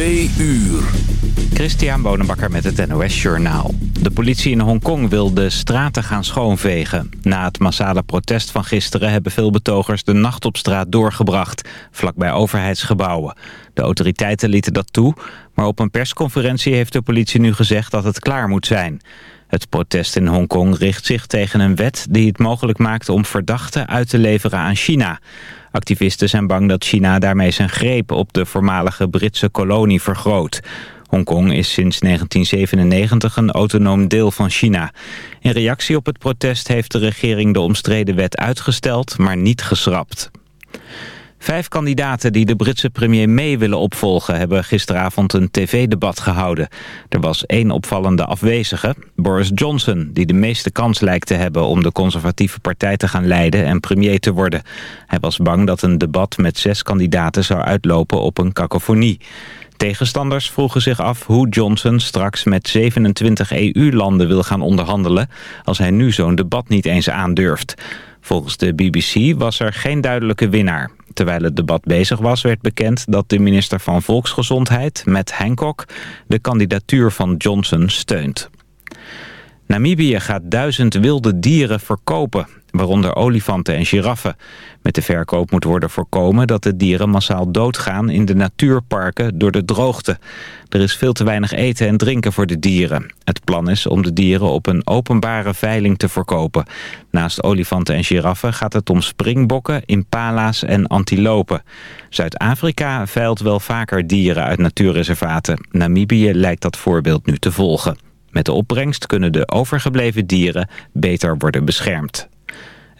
Twee uur. Christian Bonenbakker met het NOS Journaal. De politie in Hongkong wil de straten gaan schoonvegen. Na het massale protest van gisteren hebben veel betogers de nacht op straat doorgebracht, vlakbij overheidsgebouwen. De autoriteiten lieten dat toe, maar op een persconferentie heeft de politie nu gezegd dat het klaar moet zijn. Het protest in Hongkong richt zich tegen een wet die het mogelijk maakt om verdachten uit te leveren aan China. Activisten zijn bang dat China daarmee zijn greep op de voormalige Britse kolonie vergroot. Hongkong is sinds 1997 een autonoom deel van China. In reactie op het protest heeft de regering de omstreden wet uitgesteld, maar niet geschrapt. Vijf kandidaten die de Britse premier May willen opvolgen... hebben gisteravond een tv-debat gehouden. Er was één opvallende afwezige, Boris Johnson... die de meeste kans lijkt te hebben om de conservatieve partij te gaan leiden... en premier te worden. Hij was bang dat een debat met zes kandidaten zou uitlopen op een kakofonie. Tegenstanders vroegen zich af hoe Johnson straks met 27 EU-landen wil gaan onderhandelen... als hij nu zo'n debat niet eens aandurft. Volgens de BBC was er geen duidelijke winnaar. Terwijl het debat bezig was, werd bekend dat de minister van Volksgezondheid, Matt Hancock, de kandidatuur van Johnson steunt. Namibië gaat duizend wilde dieren verkopen, waaronder olifanten en giraffen. Met de verkoop moet worden voorkomen dat de dieren massaal doodgaan in de natuurparken door de droogte. Er is veel te weinig eten en drinken voor de dieren. Het plan is om de dieren op een openbare veiling te verkopen. Naast olifanten en giraffen gaat het om springbokken, impala's en antilopen. Zuid-Afrika veilt wel vaker dieren uit natuurreservaten. Namibië lijkt dat voorbeeld nu te volgen. Met de opbrengst kunnen de overgebleven dieren beter worden beschermd.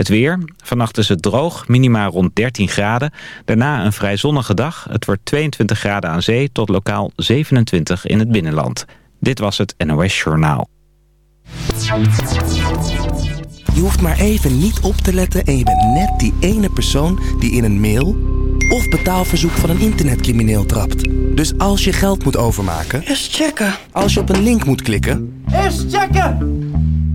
Het weer. Vannacht is het droog, minima rond 13 graden. Daarna een vrij zonnige dag. Het wordt 22 graden aan zee tot lokaal 27 in het binnenland. Dit was het NOS Journaal. Je hoeft maar even niet op te letten en je bent net die ene persoon die in een mail of betaalverzoek van een internetcrimineel trapt. Dus als je geld moet overmaken... Eerst checken. Als je op een link moet klikken... Eerst checken!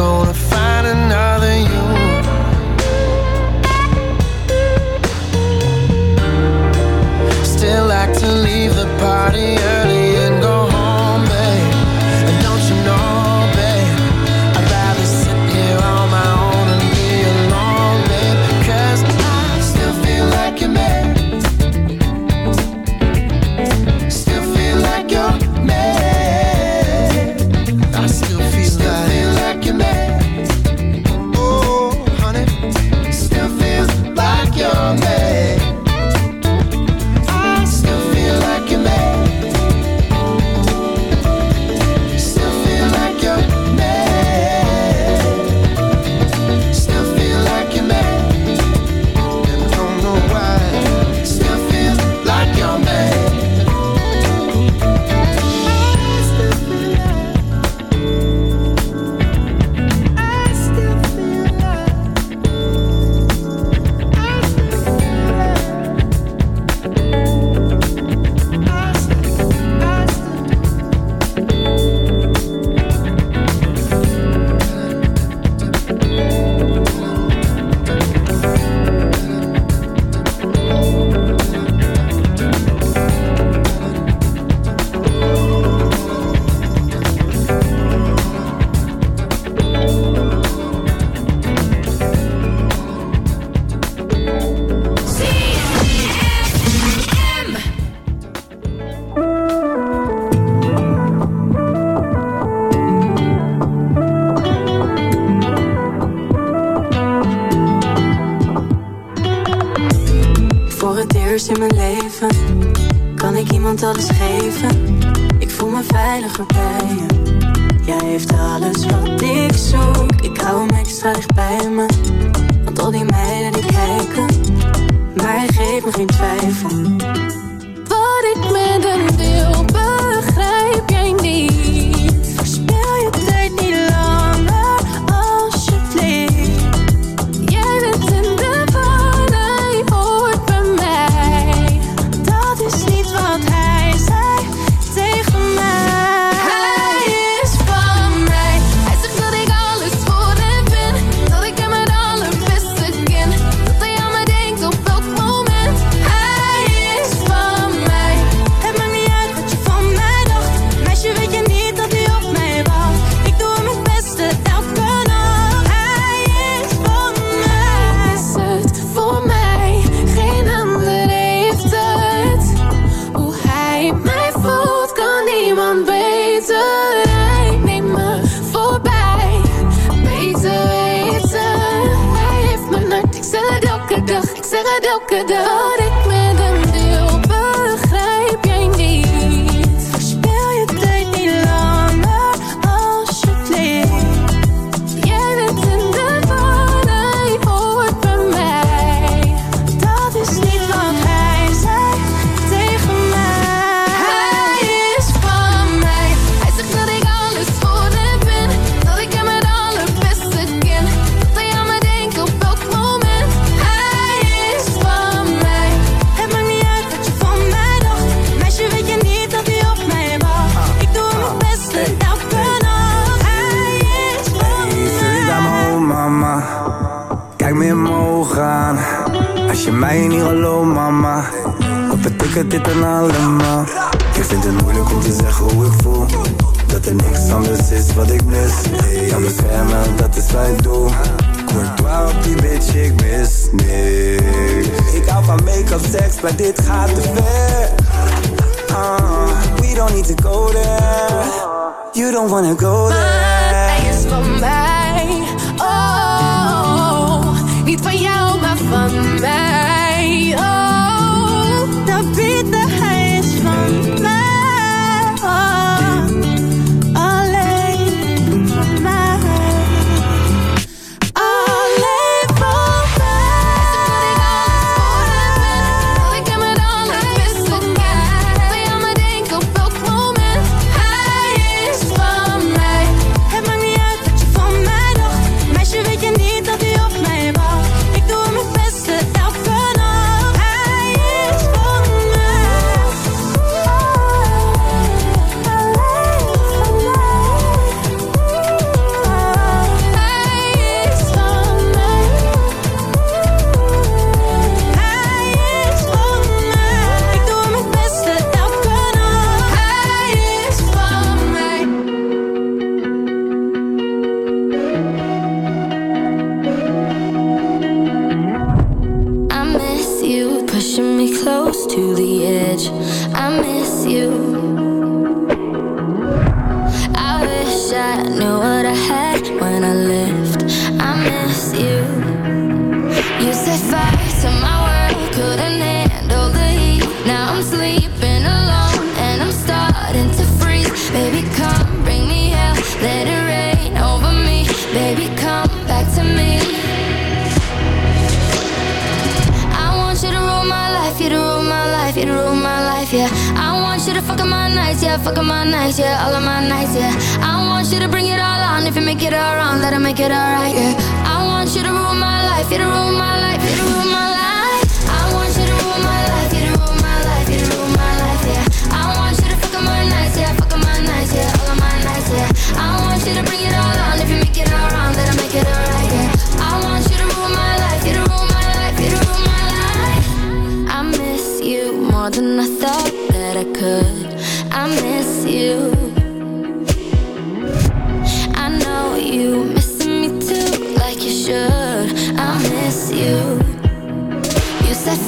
gonna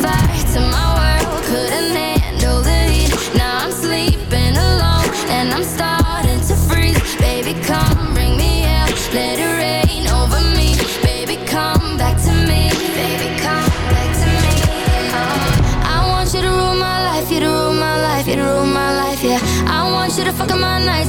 fight tomorrow.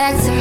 back to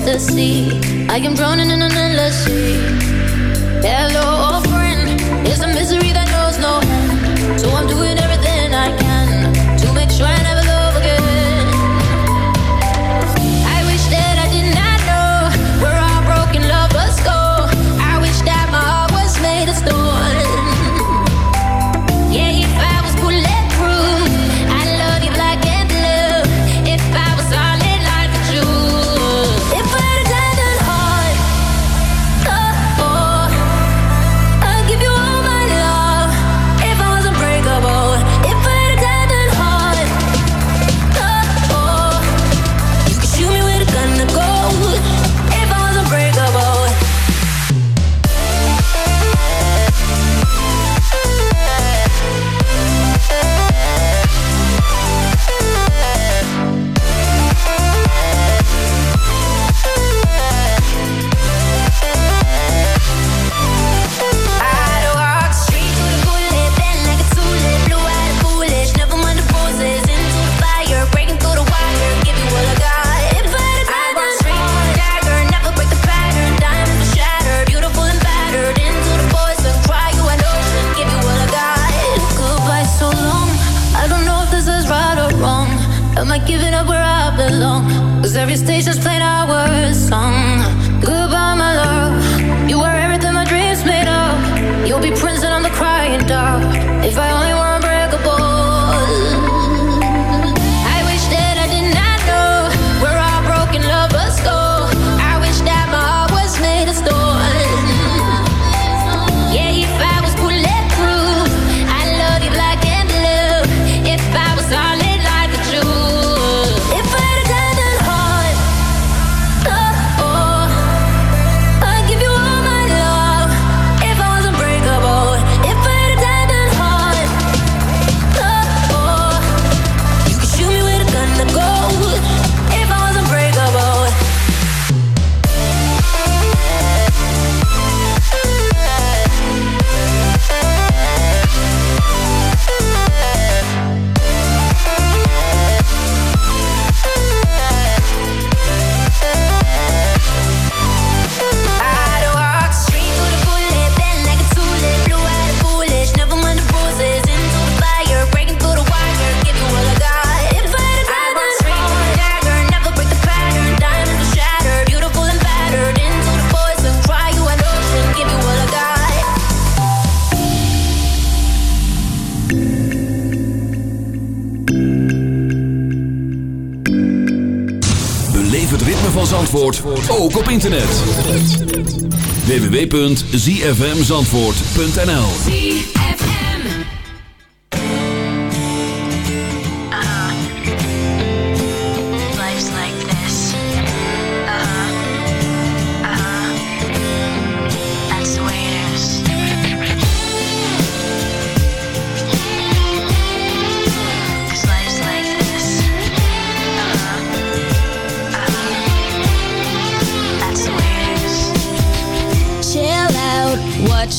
ecstasy. I am drowning in an endless sea. Hello, old friend. It's a misery that knows no end. So I'm doing. www.zfmzandvoort.nl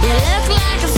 You look like a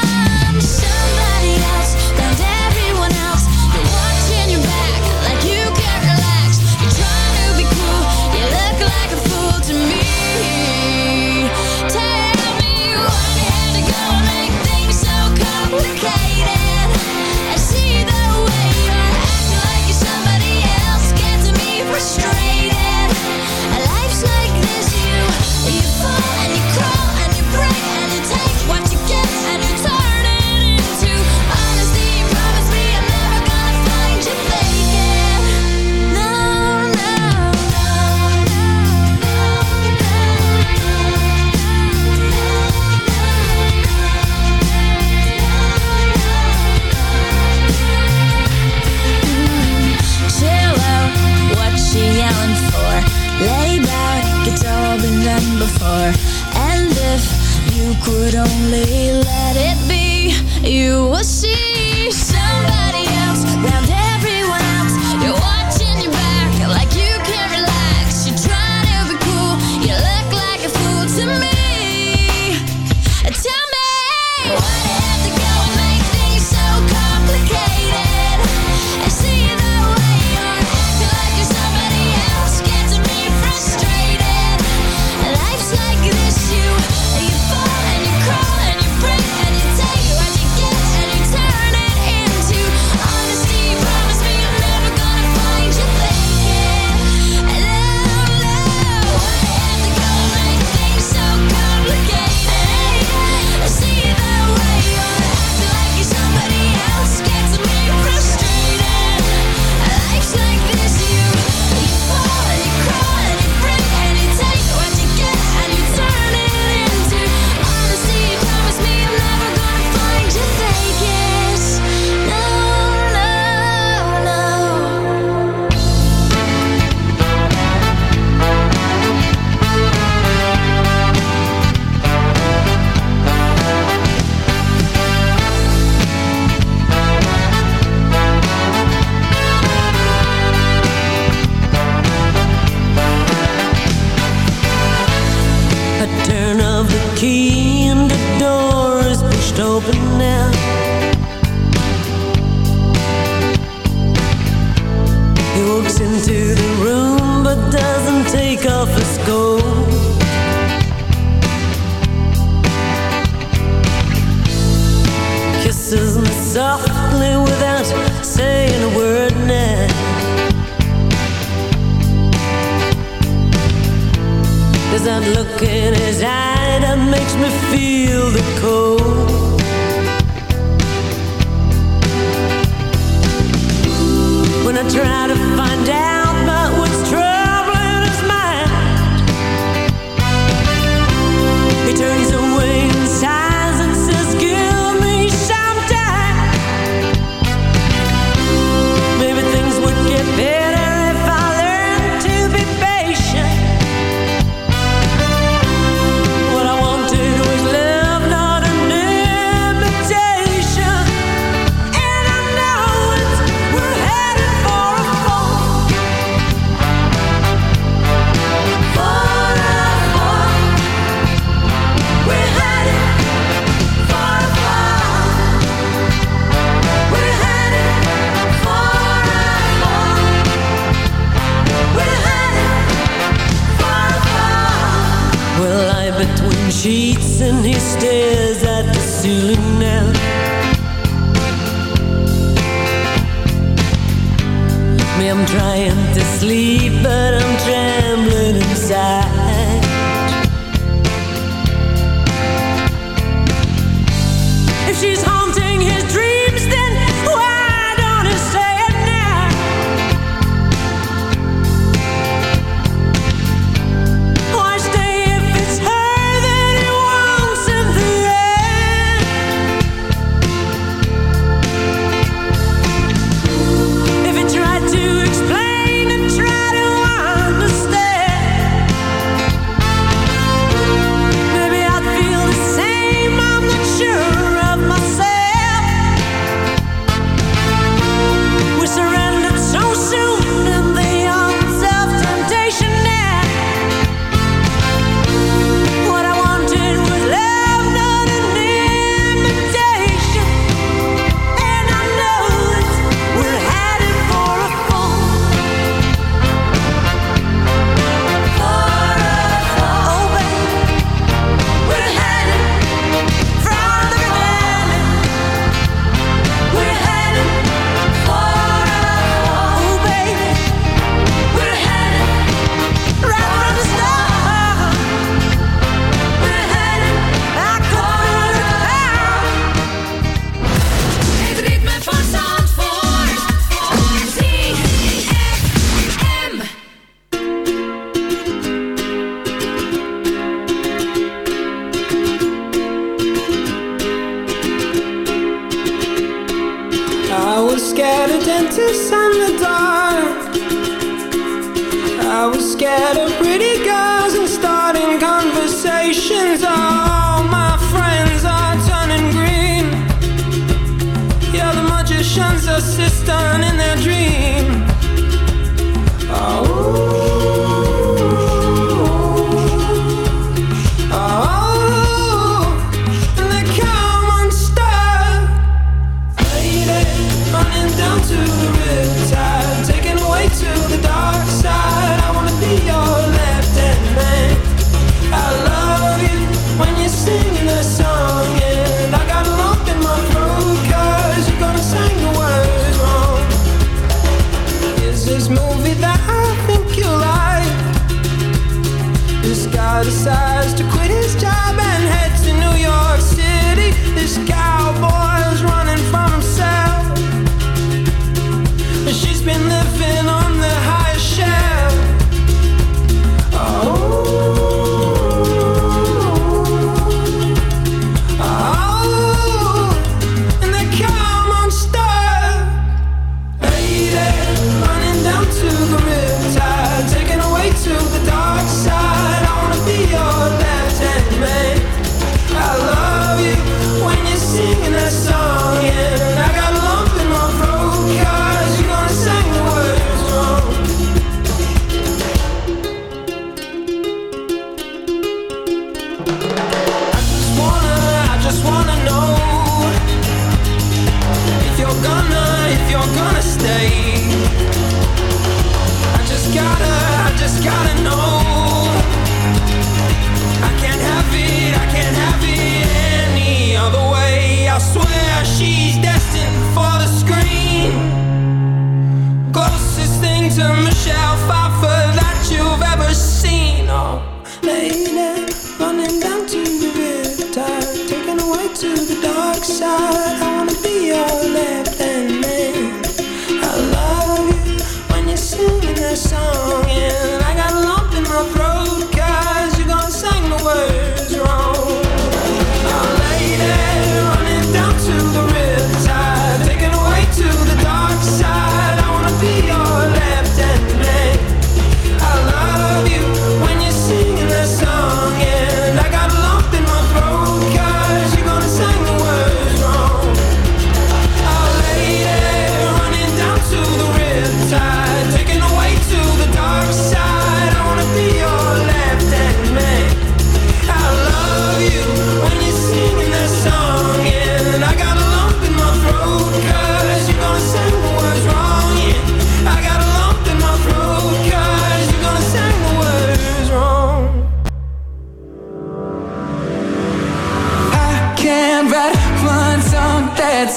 am trying to sleep, but I'm trembling inside.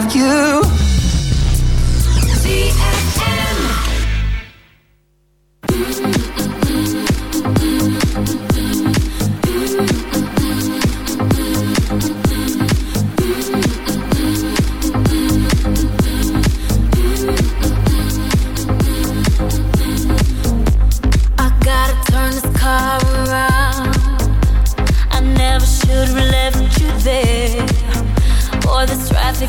have you.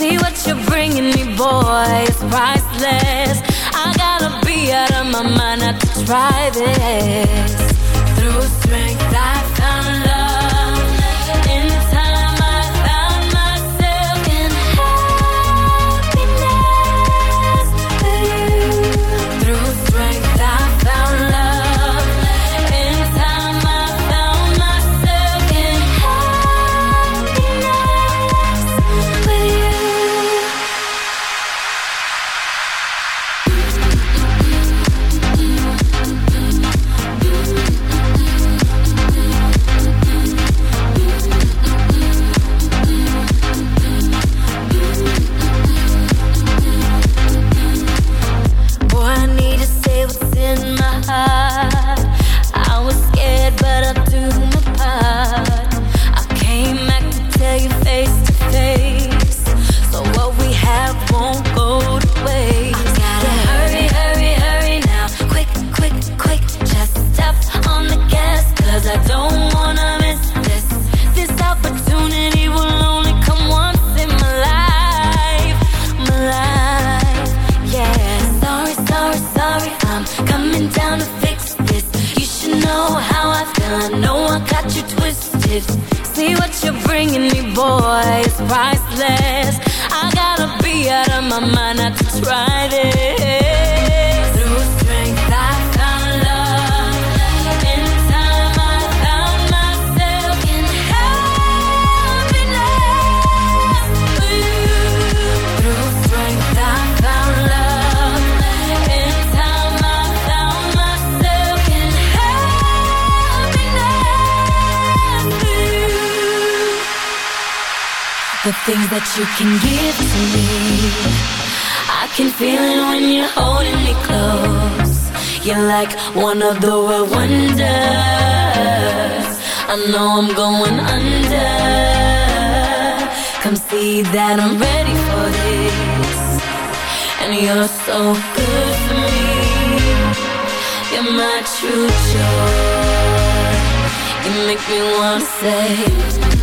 See what you're bringing me, boy, it's priceless. I gotta be out of my mind not to try this. Through strength, I found love. you're so good for me. You're my true joy. You make me wanna say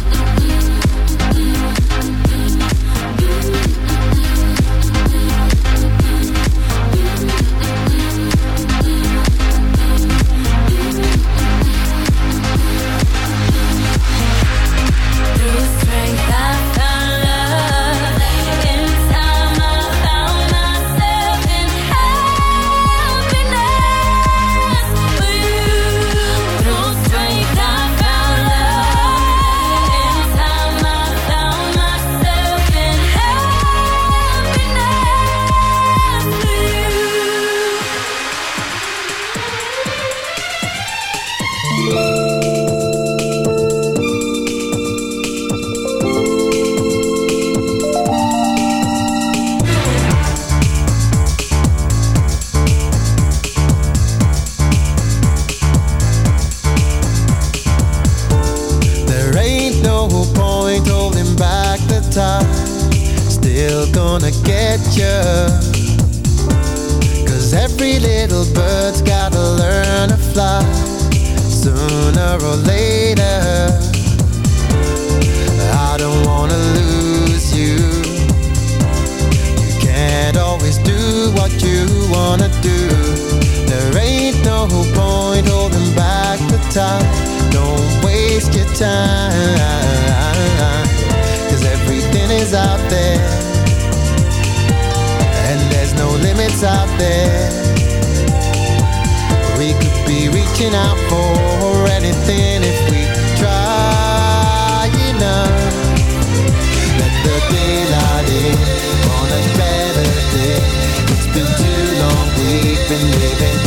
we've living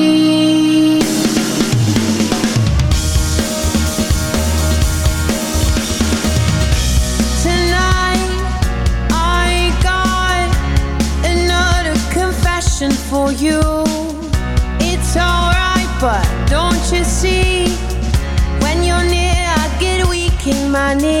你